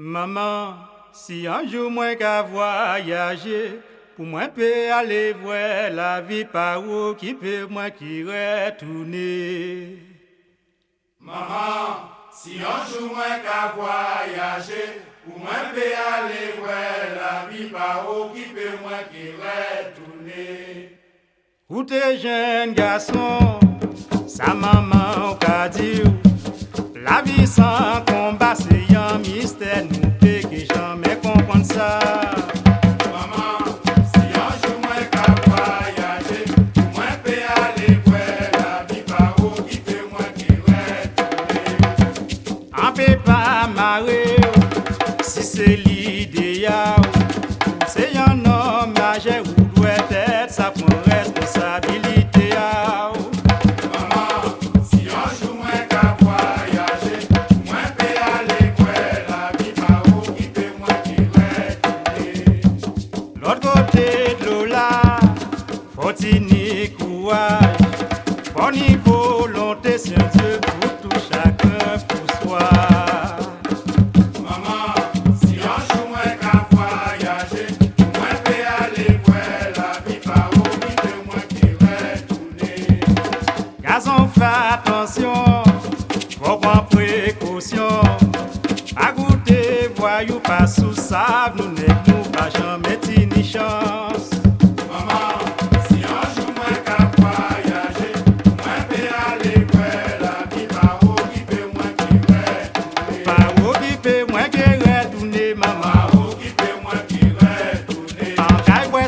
Maman, si un jour moi qu'à voyager, pour moi peut aller voir la vie par où qui peut moi qui retourner. Maman, si un jour moi qu'à voyager, pour moi peut aller voir la vie par où qui peut moi qui retourner. Où t'es jeune garçon, sa maman qu'a dit, la vie sans faut-il ni courage, ni volonté, c'est Dieu pour tout chacun pour soi.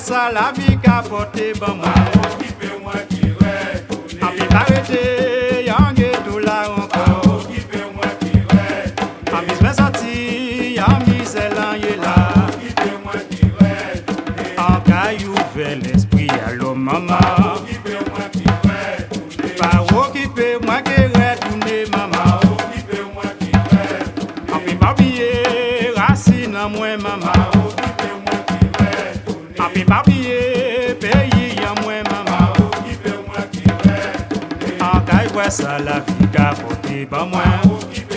sa la mi kapote ban mwen. A okipe mwen ki retoune A mi parete yon ge tou la ankon A okipe mwen ki retoune A mi zwen soti yon mi zelan ye la. A okipe mwen ki retoune An kayou vel espri alo mama. wè sa la fi ka pote ban mwen.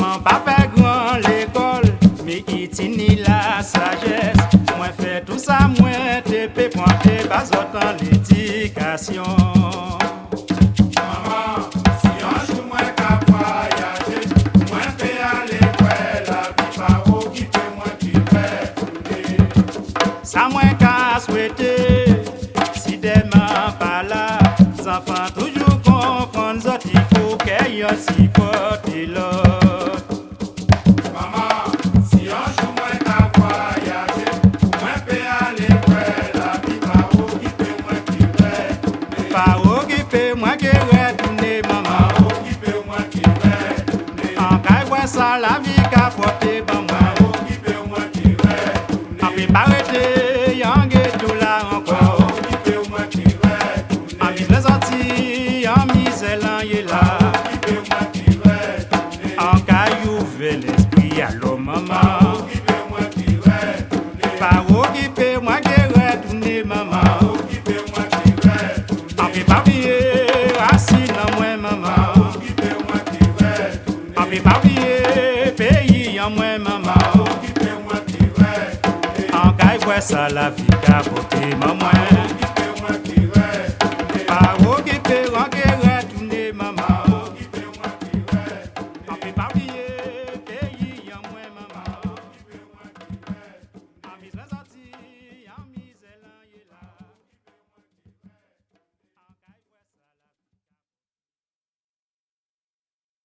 Maman, pas fait grand l'école, mais qui tini la sagesse. Moi, fait tout ça, moi, t'es pe pointé, pas autant l'éducation. Maman, si un jour moi qu'à voyager, moi peut aller voir la où qui peut moi qui retourner. Ça, moi, qu'à souhaiter, si demain pas là, les enfants toujours comprennent, zot, il faut qu'il y ait aussi la An kay e wè sa la fi ka bote mwen mwen.